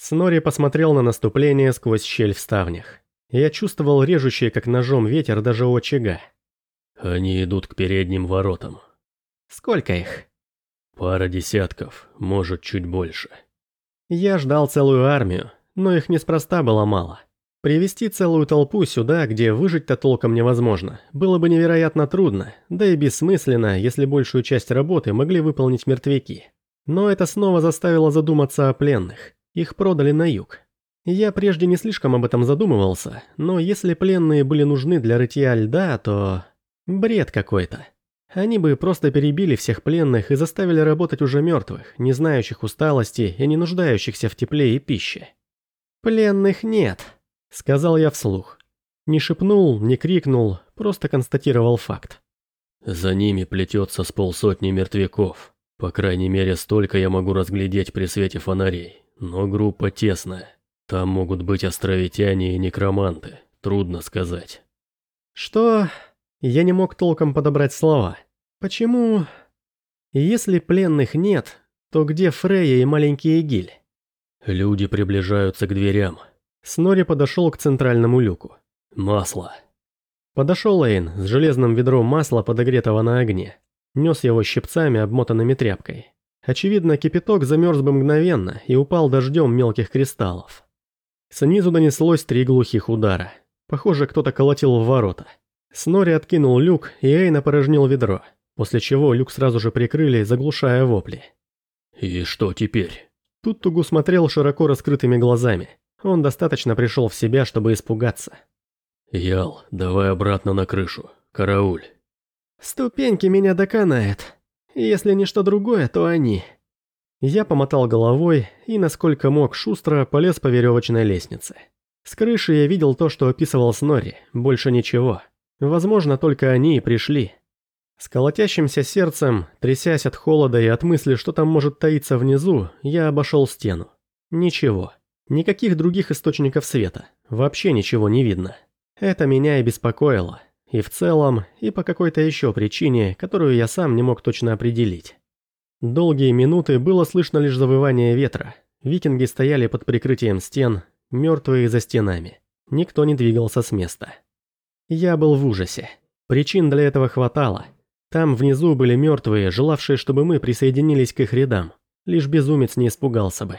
Снори посмотрел на наступление сквозь щель в ставнях. Я чувствовал режущий, как ножом, ветер даже у очага. Они идут к передним воротам. Сколько их? Пара десятков, может, чуть больше. Я ждал целую армию, но их неспроста было мало. Привести целую толпу сюда, где выжить-то толком невозможно, было бы невероятно трудно, да и бессмысленно, если большую часть работы могли выполнить мертвяки. Но это снова заставило задуматься о пленных. Их продали на юг. Я прежде не слишком об этом задумывался, но если пленные были нужны для рытья льда, то... Бред какой-то. Они бы просто перебили всех пленных и заставили работать уже мертвых, не знающих усталости и не нуждающихся в тепле и пище. «Пленных нет», — сказал я вслух. Не шепнул, не крикнул, просто констатировал факт. «За ними плетется с полсотни мертвяков. По крайней мере, столько я могу разглядеть при свете фонарей. Но группа тесная. Там могут быть островитяне и некроманты. Трудно сказать». «Что?» Я не мог толком подобрать слова. «Почему?» «Если пленных нет, то где Фрея и маленький Эгиль?» Люди приближаются к дверям. Снори подошел к центральному люку. Масло. Подошел Эйн с железным ведром масла, подогретого на огне. Нес его щипцами, обмотанными тряпкой. Очевидно, кипяток замерз бы мгновенно и упал дождем мелких кристаллов. Снизу донеслось три глухих удара. Похоже, кто-то колотил в ворота. Снори откинул люк, и Эйн опорожнил ведро, после чего люк сразу же прикрыли, заглушая вопли. «И что теперь?» Тут Тугу смотрел широко раскрытыми глазами. Он достаточно пришел в себя, чтобы испугаться. «Ял, давай обратно на крышу. Карауль». «Ступеньки меня доконает. Если не что другое, то они». Я помотал головой и, насколько мог, шустро полез по веревочной лестнице. С крыши я видел то, что описывал Снори, больше ничего. Возможно, только они и пришли. С колотящимся сердцем, трясясь от холода и от мысли, что там может таиться внизу, я обошел стену. Ничего. Никаких других источников света. Вообще ничего не видно. Это меня и беспокоило. И в целом, и по какой-то еще причине, которую я сам не мог точно определить. Долгие минуты было слышно лишь завывание ветра. Викинги стояли под прикрытием стен, мертвые за стенами. Никто не двигался с места. Я был в ужасе. Причин для этого хватало. Там внизу были мертвые, желавшие, чтобы мы присоединились к их рядам. Лишь безумец не испугался бы.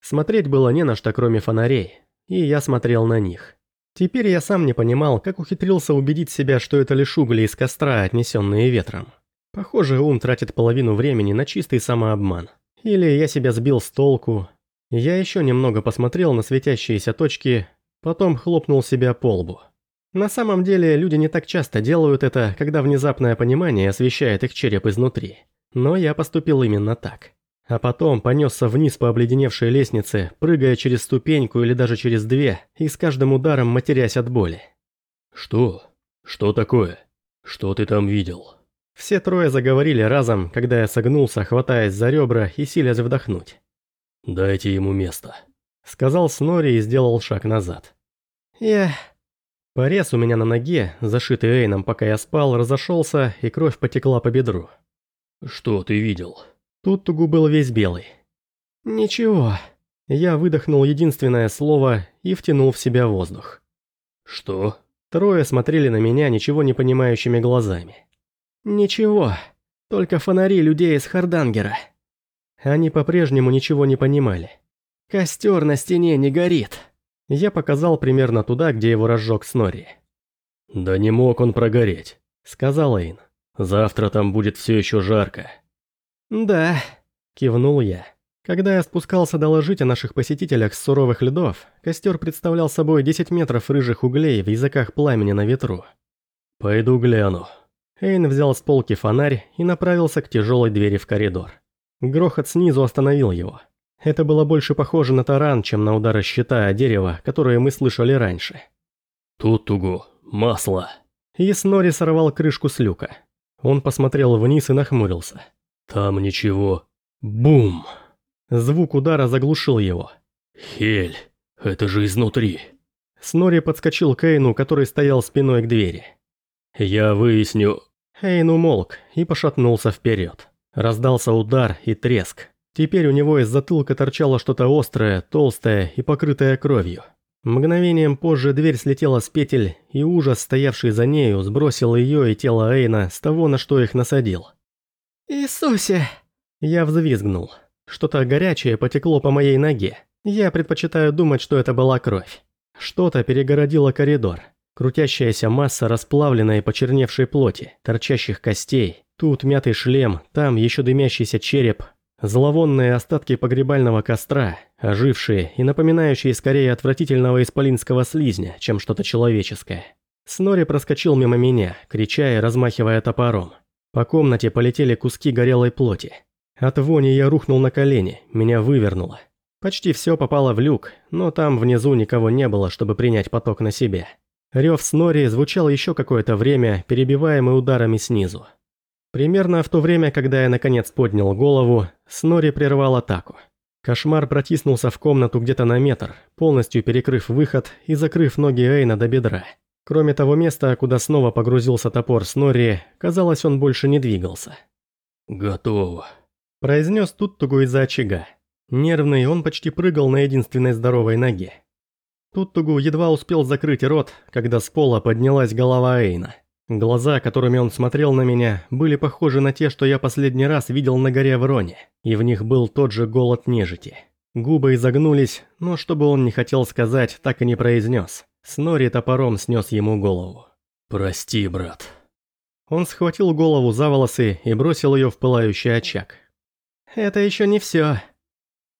Смотреть было не на что, кроме фонарей, и я смотрел на них. Теперь я сам не понимал, как ухитрился убедить себя, что это лишь угли из костра, отнесенные ветром. Похоже, ум тратит половину времени на чистый самообман. Или я себя сбил с толку. Я еще немного посмотрел на светящиеся точки, потом хлопнул себя по лбу. На самом деле, люди не так часто делают это, когда внезапное понимание освещает их череп изнутри. Но я поступил именно так. А потом понесся вниз по обледеневшей лестнице, прыгая через ступеньку или даже через две, и с каждым ударом матерясь от боли. «Что? Что такое? Что ты там видел?» Все трое заговорили разом, когда я согнулся, хватаясь за ребра и силясь вдохнуть. «Дайте ему место», — сказал Снори и сделал шаг назад. «Я...» Порез у меня на ноге, зашитый Эйном, пока я спал, разошелся, и кровь потекла по бедру. «Что ты видел?» Тут Тугу был весь белый. «Ничего». Я выдохнул единственное слово и втянул в себя воздух. «Что?» Трое смотрели на меня ничего не понимающими глазами. «Ничего. Только фонари людей из Хардангера». Они по-прежнему ничего не понимали. «Костер на стене не горит». Я показал примерно туда, где его разжег Снори. «Да не мог он прогореть», — сказал Эйн. «Завтра там будет все еще жарко». «Да», – кивнул я. Когда я спускался доложить о наших посетителях с суровых льдов, костер представлял собой 10 метров рыжих углей в языках пламени на ветру. «Пойду гляну». Эйн взял с полки фонарь и направился к тяжелой двери в коридор. Грохот снизу остановил его. Это было больше похоже на таран, чем на удары щита о дерево, которые мы слышали раньше. «Тут тугу, масло». И Снори сорвал крышку с люка. Он посмотрел вниз и нахмурился. Там ничего. Бум! Звук удара заглушил его. Хель, это же изнутри. Снори подскочил к Эйну, который стоял спиной к двери. Я выясню... Эйн умолк и пошатнулся вперед. Раздался удар и треск. Теперь у него из затылка торчало что-то острое, толстое и покрытое кровью. Мгновением позже дверь слетела с петель, и ужас, стоявший за нею, сбросил ее и тело Эйна с того, на что их насадил. «Иисусе!» Я взвизгнул. Что-то горячее потекло по моей ноге. Я предпочитаю думать, что это была кровь. Что-то перегородило коридор. Крутящаяся масса расплавленной и почерневшей плоти, торчащих костей. Тут мятый шлем, там еще дымящийся череп, Зловонные остатки погребального костра, ожившие и напоминающие скорее отвратительного исполинского слизня, чем что-то человеческое. Снори проскочил мимо меня, крича и размахивая топором. По комнате полетели куски горелой плоти. От вони я рухнул на колени, меня вывернуло. Почти все попало в люк, но там внизу никого не было, чтобы принять поток на себя. Рев Снори звучал еще какое-то время, перебиваемый ударами снизу. Примерно в то время, когда я наконец поднял голову, Снори прервал атаку. Кошмар протиснулся в комнату где-то на метр, полностью перекрыв выход и закрыв ноги Эйна до бедра. Кроме того места, куда снова погрузился топор Снори, казалось, он больше не двигался. «Готово», – произнес Туттугу из-за очага. Нервный, он почти прыгал на единственной здоровой ноге. Туттугу едва успел закрыть рот, когда с пола поднялась голова Эйна. Глаза, которыми он смотрел на меня, были похожи на те, что я последний раз видел на горе Вроне, и в них был тот же голод нежити. Губы изогнулись, но что бы он не хотел сказать, так и не произнес. Снори топором снес ему голову. «Прости, брат». Он схватил голову за волосы и бросил ее в пылающий очаг. «Это еще не все».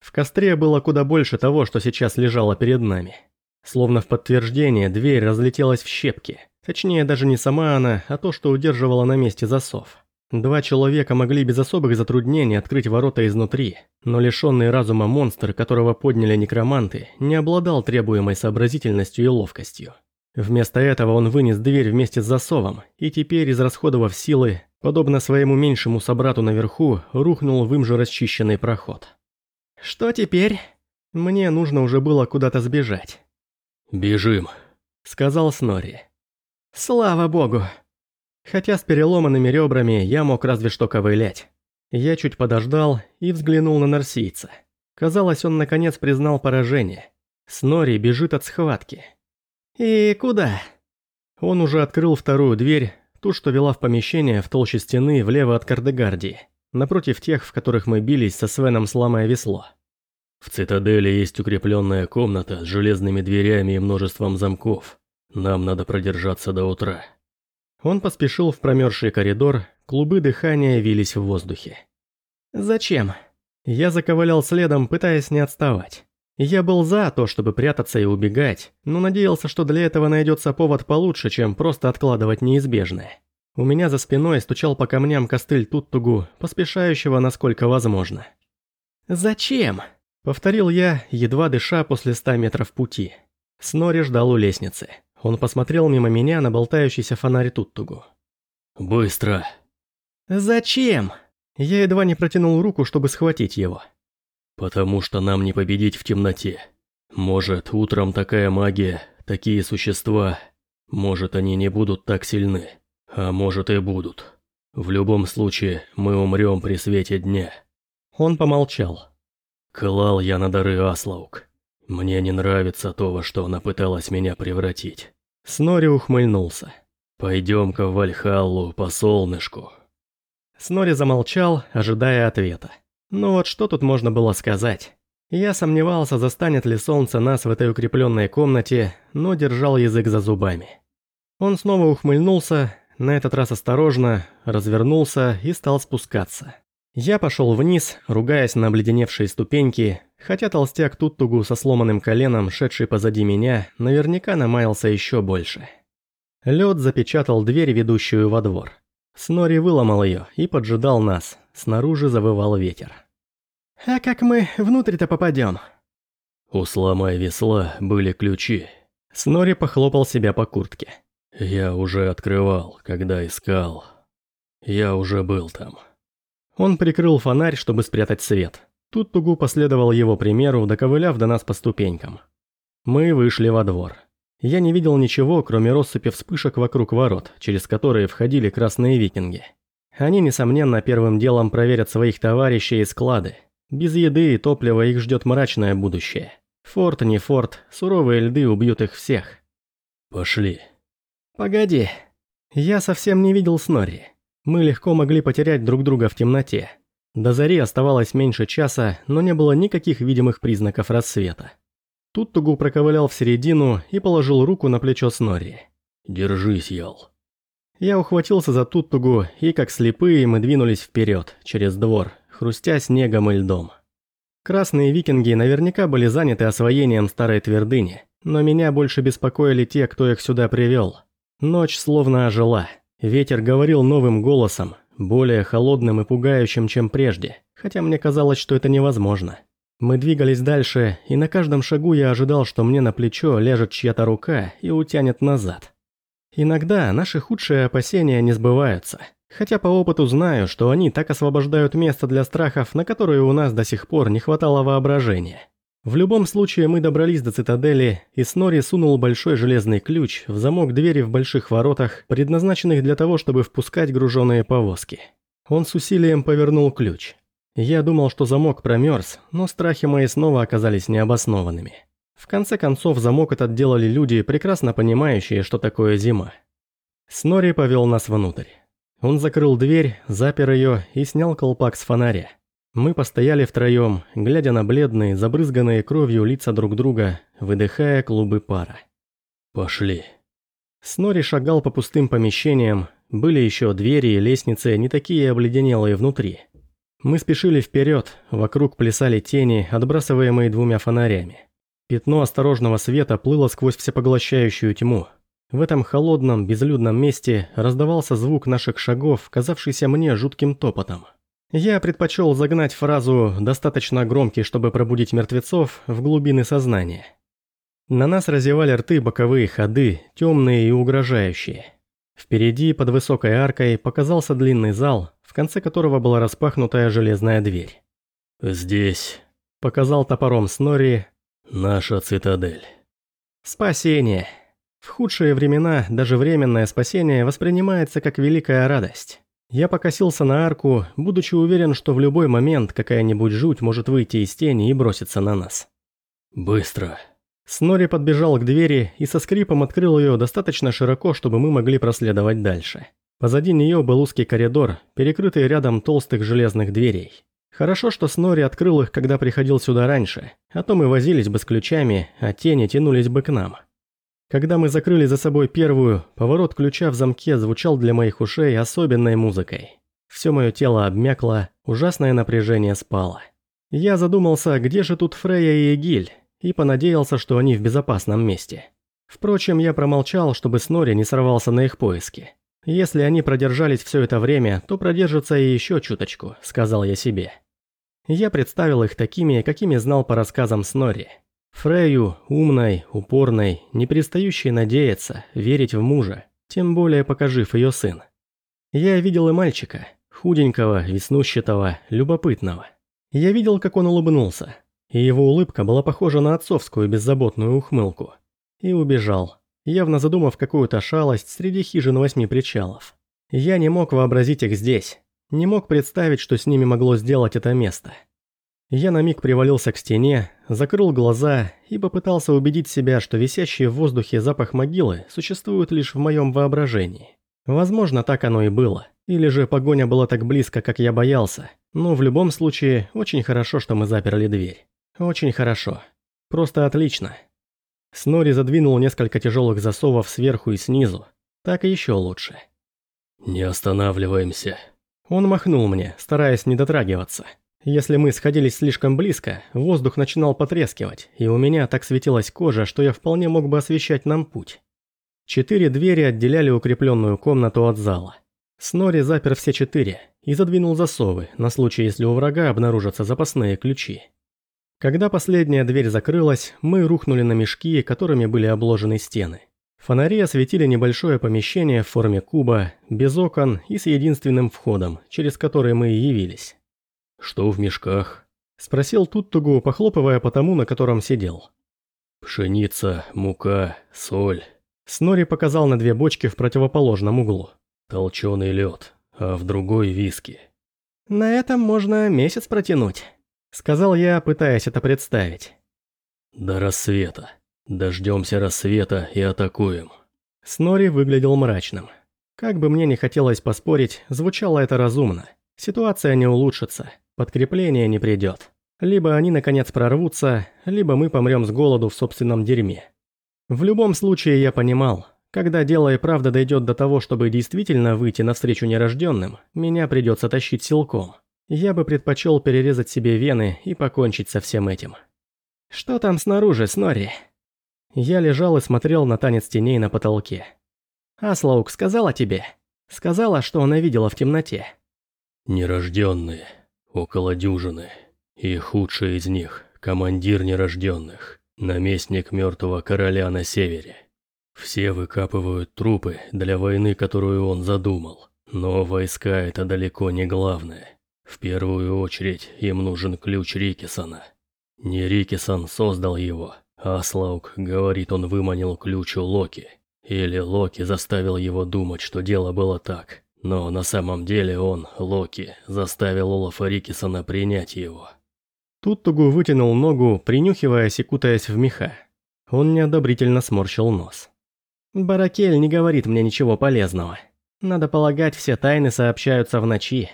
В костре было куда больше того, что сейчас лежало перед нами. Словно в подтверждение, дверь разлетелась в щепки. Точнее, даже не сама она, а то, что удерживала на месте засов. Два человека могли без особых затруднений открыть ворота изнутри, но лишенный разума монстр, которого подняли некроманты, не обладал требуемой сообразительностью и ловкостью. Вместо этого он вынес дверь вместе с засовом, и теперь, израсходовав силы, подобно своему меньшему собрату наверху, рухнул в им же расчищенный проход. «Что теперь?» Мне нужно уже было куда-то сбежать. «Бежим», — сказал Снори. Слава богу. Хотя с переломанными ребрами я мог разве что ковылять. Я чуть подождал и взглянул на нарсийца. Казалось, он наконец признал поражение. Снори бежит от схватки. «И куда?» Он уже открыл вторую дверь, ту, что вела в помещение в толще стены влево от Кардегардии, напротив тех, в которых мы бились со Свеном, сломая весло. В цитадели есть укрепленная комната с железными дверями и множеством замков. Нам надо продержаться до утра. Он поспешил в промерзший коридор, клубы дыхания вились в воздухе. «Зачем?» Я заковылял следом, пытаясь не отставать. Я был за то, чтобы прятаться и убегать, но надеялся, что для этого найдется повод получше, чем просто откладывать неизбежное. У меня за спиной стучал по камням костыль Туттугу, поспешающего насколько возможно. «Зачем?» – повторил я, едва дыша после ста метров пути. Снори ждал у лестницы. Он посмотрел мимо меня на болтающийся фонарь Туттугу. «Быстро!» «Зачем?» Я едва не протянул руку, чтобы схватить его. «Потому что нам не победить в темноте. Может, утром такая магия, такие существа, может, они не будут так сильны, а может и будут. В любом случае, мы умрем при свете дня». Он помолчал. «Клал я на дары Аслаук. Мне не нравится то, во что она пыталась меня превратить. Снори ухмыльнулся. Пойдем-ка в Вальхаллу по солнышку. Снори замолчал, ожидая ответа. Ну вот что тут можно было сказать? Я сомневался, застанет ли солнце нас в этой укрепленной комнате, но держал язык за зубами. Он снова ухмыльнулся, на этот раз осторожно, развернулся и стал спускаться. Я пошел вниз, ругаясь на обледеневшие ступеньки, хотя толстяк Туттугу со сломанным коленом, шедший позади меня, наверняка намаялся еще больше. Лед запечатал дверь, ведущую во двор. Снори выломал ее и поджидал нас, снаружи завывал ветер. «А как мы внутрь-то попадем?» У сломай весла были ключи. Снори похлопал себя по куртке. Я уже открывал, когда искал. Я уже был там. Он прикрыл фонарь, чтобы спрятать свет. Тут Тугу последовал его примеру, доковыляв до нас по ступенькам. Мы вышли во двор. Я не видел ничего, кроме россыпи вспышек вокруг ворот, через которые входили красные викинги. Они, несомненно, первым делом проверят своих товарищей и склады. Без еды и топлива их ждет мрачное будущее. Форт не форт, суровые льды убьют их всех. Пошли. Погоди. Я совсем не видел Снори. Мы легко могли потерять друг друга в темноте. До зари оставалось меньше часа, но не было никаких видимых признаков рассвета. Туттугу проковылял в середину и положил руку на плечо Снори. «Держись, Ял». Я ухватился за Туттугу, и как слепые мы двинулись вперед, через двор, хрустя снегом и льдом. Красные викинги наверняка были заняты освоением старой твердыни, но меня больше беспокоили те, кто их сюда привел. Ночь словно ожила. Ветер говорил новым голосом, более холодным и пугающим, чем прежде, хотя мне казалось, что это невозможно. Мы двигались дальше, и на каждом шагу я ожидал, что мне на плечо ляжет чья-то рука и утянет назад. Иногда наши худшие опасения не сбываются, хотя по опыту знаю, что они так освобождают место для страхов, на которые у нас до сих пор не хватало воображения. В любом случае мы добрались до цитадели, и Снори сунул большой железный ключ в замок двери в больших воротах, предназначенных для того, чтобы впускать груженные повозки. Он с усилием повернул ключ. Я думал, что замок промерз, но страхи мои снова оказались необоснованными. В конце концов, замок этот делали люди, прекрасно понимающие, что такое зима. Снори повел нас внутрь. Он закрыл дверь, запер ее и снял колпак с фонаря. Мы постояли втроем, глядя на бледные, забрызганные кровью лица друг друга, выдыхая клубы пара. «Пошли». Снори шагал по пустым помещениям, были еще двери и лестницы, не такие обледенелые внутри. Мы спешили вперед, вокруг плясали тени, отбрасываемые двумя фонарями. Пятно осторожного света плыло сквозь всепоглощающую тьму. В этом холодном, безлюдном месте раздавался звук наших шагов, казавшийся мне жутким топотом. Я предпочел загнать фразу, достаточно громкий, чтобы пробудить мертвецов, в глубины сознания. На нас разевали рты боковые ходы, темные и угрожающие. Впереди, под высокой аркой, показался длинный зал, в конце которого была распахнутая железная дверь. «Здесь», — показал топором Снори, — «наша цитадель». «Спасение». В худшие времена даже временное спасение воспринимается как великая радость. Я покосился на арку, будучи уверен, что в любой момент какая-нибудь жуть может выйти из тени и броситься на нас. «Быстро!» Снори подбежал к двери и со скрипом открыл ее достаточно широко, чтобы мы могли проследовать дальше. Позади нее был узкий коридор, перекрытый рядом толстых железных дверей. Хорошо, что Снори открыл их, когда приходил сюда раньше, а то мы возились бы с ключами, а тени тянулись бы к нам. Когда мы закрыли за собой первую, поворот ключа в замке звучал для моих ушей особенной музыкой. Все мое тело обмякло, ужасное напряжение спало. Я задумался, где же тут Фрея и Эгиль, и понадеялся, что они в безопасном месте. Впрочем, я промолчал, чтобы Снори не сорвался на их поиски. Если они продержались все это время, то продержатся и еще чуточку, сказал я себе. Я представил их такими, какими знал по рассказам Снори. Фрейю, умной, упорной, не перестающей надеяться, верить в мужа, тем более покажив ее сын. Я видел и мальчика, худенького, веснущатого, любопытного. Я видел, как он улыбнулся, и его улыбка была похожа на отцовскую беззаботную ухмылку. И убежал, явно задумав какую-то шалость среди хижин восьми причалов. Я не мог вообразить их здесь, не мог представить, что с ними могло сделать это место. Я на миг привалился к стене, закрыл глаза и попытался убедить себя, что висящий в воздухе запах могилы существует лишь в моем воображении. Возможно, так оно и было. Или же погоня была так близко, как я боялся. Но в любом случае, очень хорошо, что мы заперли дверь. Очень хорошо. Просто отлично. Снори задвинул несколько тяжелых засовов сверху и снизу. Так еще лучше. «Не останавливаемся». Он махнул мне, стараясь не дотрагиваться. Если мы сходились слишком близко, воздух начинал потрескивать, и у меня так светилась кожа, что я вполне мог бы освещать нам путь. Четыре двери отделяли укрепленную комнату от зала. Снори запер все четыре и задвинул засовы, на случай, если у врага обнаружатся запасные ключи. Когда последняя дверь закрылась, мы рухнули на мешки, которыми были обложены стены. Фонари осветили небольшое помещение в форме куба, без окон и с единственным входом, через который мы и явились. «Что в мешках?» – спросил Туттугу, похлопывая по тому, на котором сидел. «Пшеница, мука, соль». Снори показал на две бочки в противоположном углу. «Толченый лед, а в другой виски». «На этом можно месяц протянуть». Сказал я, пытаясь это представить. До рассвета. Дождемся рассвета и атакуем. Снори выглядел мрачным. Как бы мне не хотелось поспорить, звучало это разумно. Ситуация не улучшится, подкрепление не придет. Либо они наконец прорвутся, либо мы помрем с голоду в собственном дерьме. В любом случае я понимал, когда дело и правда дойдет до того, чтобы действительно выйти навстречу нерожденным, меня придется тащить силком. Я бы предпочел перерезать себе вены и покончить со всем этим. «Что там снаружи, Снори?» Я лежал и смотрел на танец теней на потолке. «Аслаук сказала тебе?» Сказала, что она видела в темноте. Нерожденные. Около дюжины. И худший из них – командир нерожденных. Наместник мертвого короля на севере. Все выкапывают трупы для войны, которую он задумал. Но войска – это далеко не главное. В первую очередь им нужен ключ Рикисона. Не Рикисон создал его, а Слаук говорит, он выманил ключ у Локи. Или Локи заставил его думать, что дело было так. Но на самом деле он, Локи, заставил Олафа Рикисона принять его. Тут Тугу вытянул ногу, принюхиваясь и кутаясь в меха. Он неодобрительно сморщил нос. «Баракель не говорит мне ничего полезного. Надо полагать, все тайны сообщаются в ночи».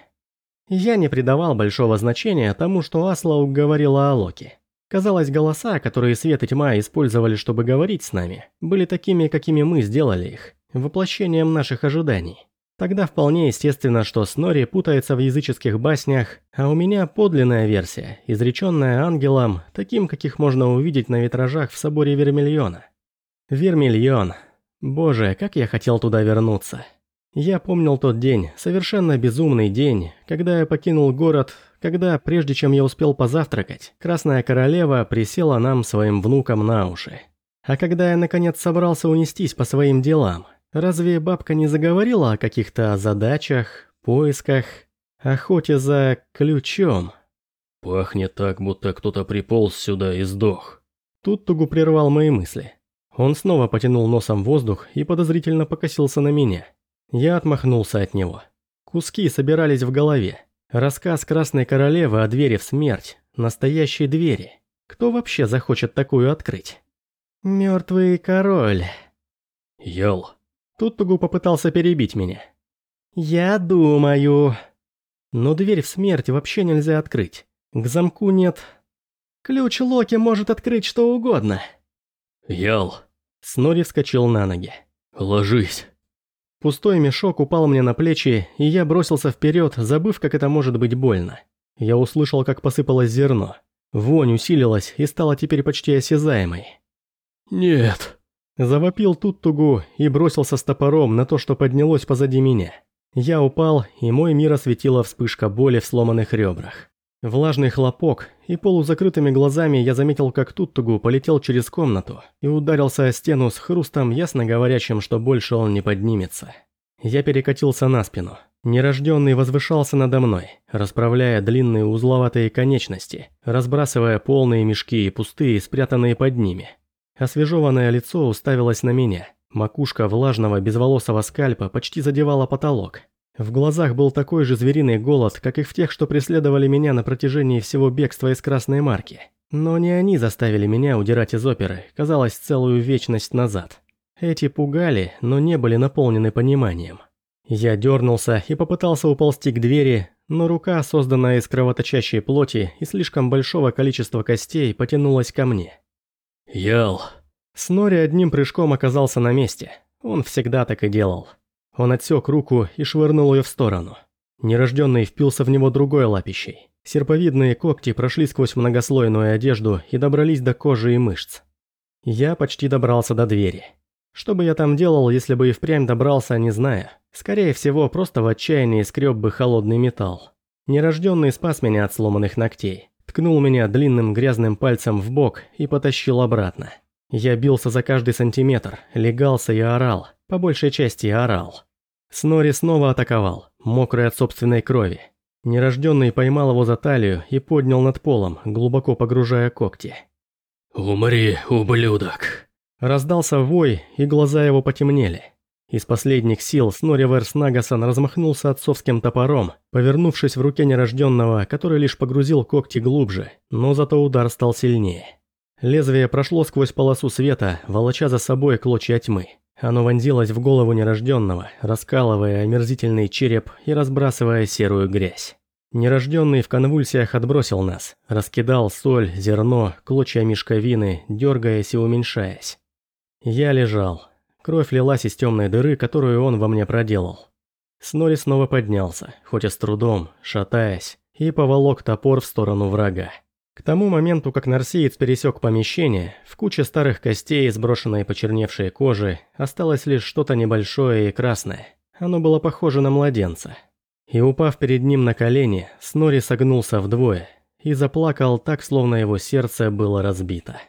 Я не придавал большого значения тому, что Аслаук говорила о Локи. Казалось, голоса, которые свет и тьма использовали, чтобы говорить с нами, были такими, какими мы сделали их, воплощением наших ожиданий. Тогда вполне естественно, что Снори путается в языческих баснях, а у меня подлинная версия, изреченная ангелом, таким, каких можно увидеть на витражах в соборе Вермильона. Вермильон. Боже, как я хотел туда вернуться. Я помнил тот день, совершенно безумный день, когда я покинул город, когда, прежде чем я успел позавтракать, Красная Королева присела нам своим внукам на уши. А когда я наконец собрался унестись по своим делам, Разве бабка не заговорила о каких-то задачах, поисках, охоте за ключом? Пахнет так, будто кто-то приполз сюда и сдох. Тут Тугу прервал мои мысли. Он снова потянул носом воздух и подозрительно покосился на меня. Я отмахнулся от него. Куски собирались в голове. Рассказ Красной Королевы о двери в смерть. Настоящей двери. Кто вообще захочет такую открыть? Мертвый король. Ял. Тут Тугу попытался перебить меня. «Я думаю...» Но дверь в смерть вообще нельзя открыть. К замку нет... Ключ Локи может открыть что угодно. Ял. Снори вскочил на ноги. Ложись. Пустой мешок упал мне на плечи, и я бросился вперед, забыв, как это может быть больно. Я услышал, как посыпалось зерно. Вонь усилилась и стала теперь почти осязаемой. «Нет», Завопил тут тугу и бросился с топором на то, что поднялось позади меня. Я упал, и мой мир осветила вспышка боли в сломанных ребрах. Влажный хлопок, и полузакрытыми глазами я заметил, как Туттугу полетел через комнату и ударился о стену с хрустом, ясно говорящим, что больше он не поднимется. Я перекатился на спину. Нерожденный возвышался надо мной, расправляя длинные узловатые конечности, разбрасывая полные мешки и пустые, спрятанные под ними. Освежеванное лицо уставилось на меня. Макушка влажного безволосого скальпа почти задевала потолок. В глазах был такой же звериный голод, как и в тех, что преследовали меня на протяжении всего бегства из Красной Марки. Но не они заставили меня удирать из оперы, казалось, целую вечность назад. Эти пугали, но не были наполнены пониманием. Я дернулся и попытался уползти к двери, но рука, созданная из кровоточащей плоти и слишком большого количества костей, потянулась ко мне. Ял. Снори одним прыжком оказался на месте. Он всегда так и делал. Он отсек руку и швырнул ее в сторону. Нерожденный впился в него другой лапищей. Серповидные когти прошли сквозь многослойную одежду и добрались до кожи и мышц. Я почти добрался до двери. Что бы я там делал, если бы и впрямь добрался, не знаю. Скорее всего, просто в отчаянии скреб бы холодный металл. Нерожденный спас меня от сломанных ногтей ткнул меня длинным грязным пальцем в бок и потащил обратно. Я бился за каждый сантиметр, легался и орал, по большей части орал. Снори снова атаковал, мокрый от собственной крови. Нерожденный поймал его за талию и поднял над полом, глубоко погружая когти. «Умри, ублюдок!» Раздался вой, и глаза его потемнели. Из последних сил Снори Верс Нагасон размахнулся отцовским топором, повернувшись в руке нерожденного, который лишь погрузил когти глубже, но зато удар стал сильнее. Лезвие прошло сквозь полосу света, волоча за собой клочья тьмы. Оно вонзилось в голову нерожденного, раскалывая омерзительный череп и разбрасывая серую грязь. Нерожденный в конвульсиях отбросил нас, раскидал соль, зерно, клочья мешковины, дергаясь и уменьшаясь. Я лежал. Кровь лилась из темной дыры, которую он во мне проделал. Снори снова поднялся, хоть и с трудом, шатаясь, и поволок топор в сторону врага. К тому моменту, как нарсиец пересек помещение, в куче старых костей, сброшенной почерневшей кожи, осталось лишь что-то небольшое и красное. Оно было похоже на младенца. И упав перед ним на колени, Снори согнулся вдвое и заплакал так, словно его сердце было разбито.